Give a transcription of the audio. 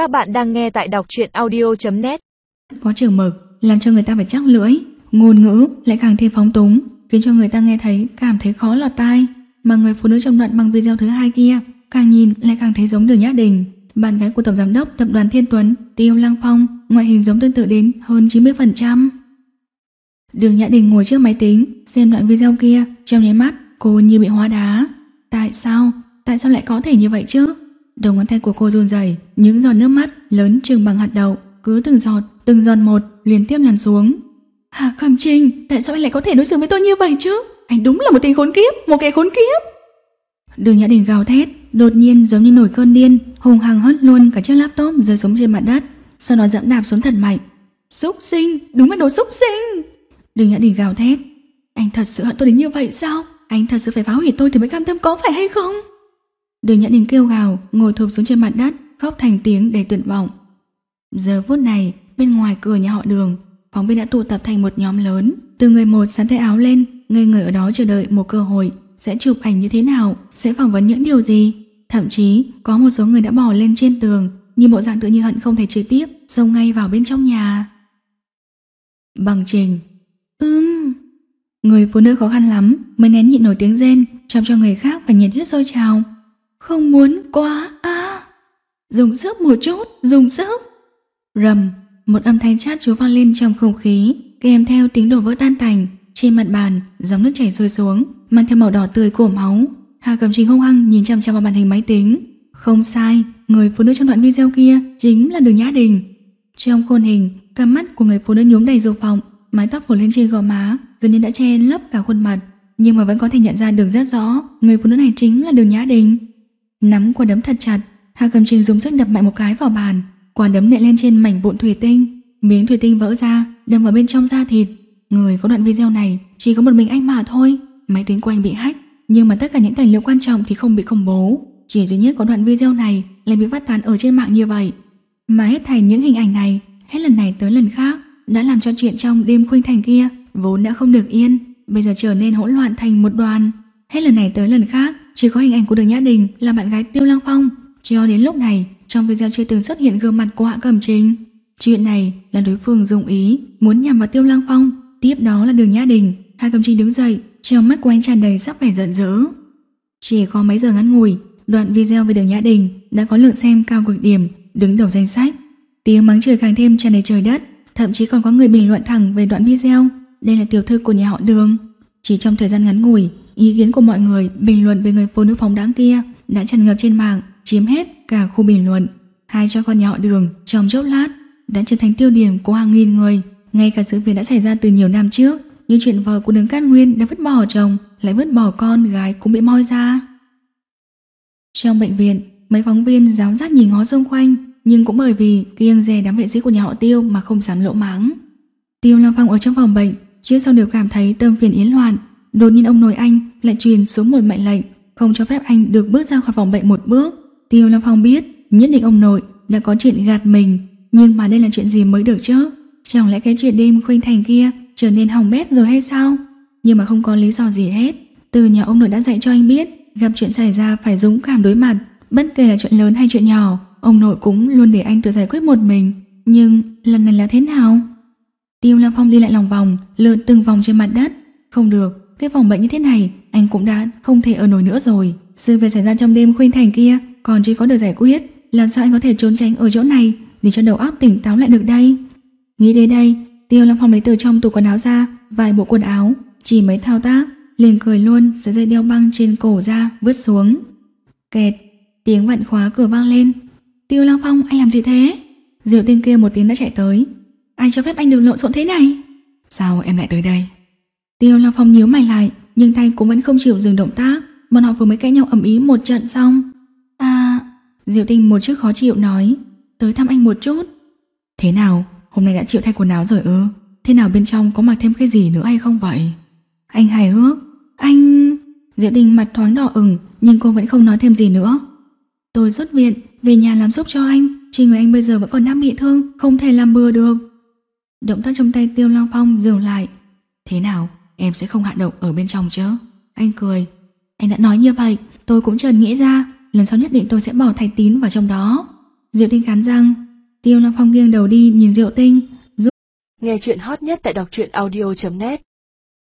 Các bạn đang nghe tại đọc truyện audio.net Có trường mực, làm cho người ta phải chắc lưỡi, ngôn ngữ lại càng thêm phóng túng, khiến cho người ta nghe thấy cảm thấy khó lọt tai. Mà người phụ nữ trong đoạn bằng video thứ hai kia, càng nhìn lại càng thấy giống Đường Nhã Đình, bạn gái của Tổng Giám đốc Tập đoàn Thiên Tuấn, Tiêu Lăng Phong, ngoại hình giống tương tự đến hơn 90%. Đường Nhã Đình ngồi trước máy tính, xem đoạn video kia, trong nháy mắt, cô như bị hóa đá. Tại sao? Tại sao lại có thể như vậy chứ? Đầu ngón tay của cô run rẩy, những giọt nước mắt lớn chừng bằng hạt đậu, cứ từng giọt, từng giọt một liên tiếp lăn xuống. Hà Khẩm Trinh, tại sao anh lại có thể đối xử với tôi như vậy chứ? Anh đúng là một tên khốn kiếp, một kẻ khốn kiếp. Đường Nhã Đình gào thét, đột nhiên giống như nổi cơn điên, hùng hăng hất luôn cả chiếc laptop rơi xuống trên mặt đất, sau đó dẫm đạp xuống thật mạnh. Xúc sinh, đúng là đồ xúc sinh. Đường Nhã Đình gào thét, anh thật sự hận tôi đến như vậy sao? Anh thật sự phải phá hủy tôi thì mới cam tâm có phải hay không? Đường Nhã Đình kêu gào, ngồi thụp xuống trên mặt đất, khóc thành tiếng đầy tuyệt vọng. Giờ phút này, bên ngoài cửa nhà họ Đường, phóng viên đã tụ tập thành một nhóm lớn, từ người một sắn tay áo lên, ngây người ở đó chờ đợi một cơ hội, sẽ chụp ảnh như thế nào, sẽ phỏng vấn những điều gì. Thậm chí, có một số người đã bỏ lên trên tường, như bộ dạng tự như hận không thể trực tiếp, xông ngay vào bên trong nhà. Bằng trình Ưm Người phụ nữ khó khăn lắm mới nén nhịn nổi tiếng rên, chọc cho người khác phải nhiệt huyết sôi trào. Không muốn quá à. Dùng sức một chút, dùng sức. Rầm, một âm thanh chát chúa vang lên trong không khí, kèm theo tiếng đổ vỡ tan tành. Trên mặt bàn, dòng nước chảy rơi xuống, mang theo màu đỏ tươi của máu. Hà Cầm Trình hung hăng nhìn chăm chăm vào màn hình máy tính. Không sai, người phụ nữ trong đoạn video kia chính là Đường Nhã Đình. Trong khuôn hình, cặp mắt của người phụ nữ nhuốm đầy dục vọng, mái tóc phủ lên trên gò má, gần như đã che lấp cả khuôn mặt, nhưng mà vẫn có thể nhận ra được rất rõ, người phụ nữ này chính là Đường Nhã Đình. Nắm quả đấm thật chặt, Hà Cầm Trình dùng sức đập mạnh một cái vào bàn, quả đấm nện lên trên mảnh vụn thủy tinh, miếng thủy tinh vỡ ra, đâm vào bên trong da thịt. Người có đoạn video này chỉ có một mình anh mà thôi, máy tính của anh bị hack, nhưng mà tất cả những tài liệu quan trọng thì không bị công bố, chỉ duy nhất có đoạn video này lại bị phát tán ở trên mạng như vậy. Mà hết thảy những hình ảnh này, hết lần này tới lần khác, đã làm cho chuyện trong đêm khuynh thành kia vốn đã không được yên, bây giờ trở nên hỗn loạn thành một đoàn. Hết lần này tới lần khác, chỉ có hình ảnh của Đường Nhã Đình là bạn gái Tiêu Lăng Phong. Cho đến lúc này, trong video chưa từng xuất hiện gương mặt của Hạ Cẩm Trình. Chuyện này là đối phương dùng ý, muốn nhằm vào Tiêu Lăng Phong. Tiếp đó là Đường Nhã Đình. Hạ Cẩm Trình đứng dậy, trong mắt của anh tràn đầy sắc vẻ giận dữ. Chỉ có mấy giờ ngắn ngủi, đoạn video về Đường Nhã Đình đã có lượng xem cao cực điểm, đứng đầu danh sách. Tiếng mắng chửi càng thêm tràn đầy trời đất, thậm chí còn có người bình luận thẳng về đoạn video. Đây là tiểu thư của nhà họ Đường. Chỉ trong thời gian ngắn ngủi, Ý kiến của mọi người bình luận về người phụ nữ phóng đáng kia đã tràn ngập trên mạng, chiếm hết cả khu bình luận. Hai cho con nhà họ đường trong chốc lát đã trở thành tiêu điểm của hàng nghìn người. Ngay cả sự việc đã xảy ra từ nhiều năm trước, như chuyện vợ của đường Cát Nguyên đã vứt bỏ chồng, lại vứt bỏ con gái cũng bị moi ra. Trong bệnh viện, mấy phóng viên giám sát nhìn ngó xung quanh, nhưng cũng bởi vì kiêng dè đám vệ sĩ của nhà họ Tiêu mà không dám lỗ máng. Tiêu Long Phong ở trong phòng bệnh, trước sau đều cảm thấy tâm phiền yến loạn, Đột nhiên ông nội anh lại truyền xuống một mệnh lệnh, không cho phép anh được bước ra khỏi phòng bệnh một bước. Tiêu Lam Phong biết, nhất định ông nội đã có chuyện gạt mình, nhưng mà đây là chuyện gì mới được chứ? Chẳng lẽ cái chuyện đêm khuynh thành kia trở nên hỏng bét rồi hay sao? Nhưng mà không có lý do gì hết. Từ nhỏ ông nội đã dạy cho anh biết, gặp chuyện xảy ra phải dũng cảm đối mặt, bất kể là chuyện lớn hay chuyện nhỏ, ông nội cũng luôn để anh tự giải quyết một mình. Nhưng lần này là thế nào? Tiêu Lam Phong đi lại lòng vòng, lượn từng vòng trên mặt đất. Không được, cái phòng bệnh như thế này anh cũng đã không thể ở nổi nữa rồi. Sự việc xảy ra trong đêm khuyên thành kia còn chưa có được giải quyết. Làm sao anh có thể trốn tránh ở chỗ này để cho đầu óc tỉnh táo lại được đây? Nghĩ đến đây, Tiêu Lam Phong lấy từ trong tủ quần áo ra vài bộ quần áo, chỉ mấy thao tác, liền cười luôn sợi dây đeo băng trên cổ ra vứt xuống. Kẹt, tiếng vặn khóa cửa vang lên. Tiêu Lam Phong, anh làm gì thế? Diệu Tinh kia một tiếng đã chạy tới. Ai cho phép anh được lộn xộn thế này? Sao em lại tới đây? Tiêu Long Phong nhíu mày lại, nhưng tay cũng vẫn không chịu dừng động tác, bọn họ vừa mới cãi nhau ầm ý một trận xong. À, Diệu Tinh một chút khó chịu nói, tới thăm anh một chút. Thế nào, hôm nay đã chịu thay quần áo rồi ư? Thế nào bên trong có mặc thêm cái gì nữa hay không vậy? Anh hài hước, anh... Diệu Tinh mặt thoáng đỏ ửng, nhưng cô vẫn không nói thêm gì nữa. Tôi xuất viện, về nhà làm giúp cho anh, chỉ người anh bây giờ vẫn còn đang bị thương, không thể làm bừa được. Động tác trong tay Tiêu Long Phong dừng lại. Thế nào, Em sẽ không hạ độc ở bên trong chứ Anh cười Anh đã nói như vậy Tôi cũng chợt nghĩ ra Lần sau nhất định tôi sẽ bỏ thạch tín vào trong đó Diệu Tinh cắn răng. Tiêu Long Phong nghiêng đầu đi nhìn Diệu Tinh. Nghe chuyện hot nhất tại đọc truyện audio.net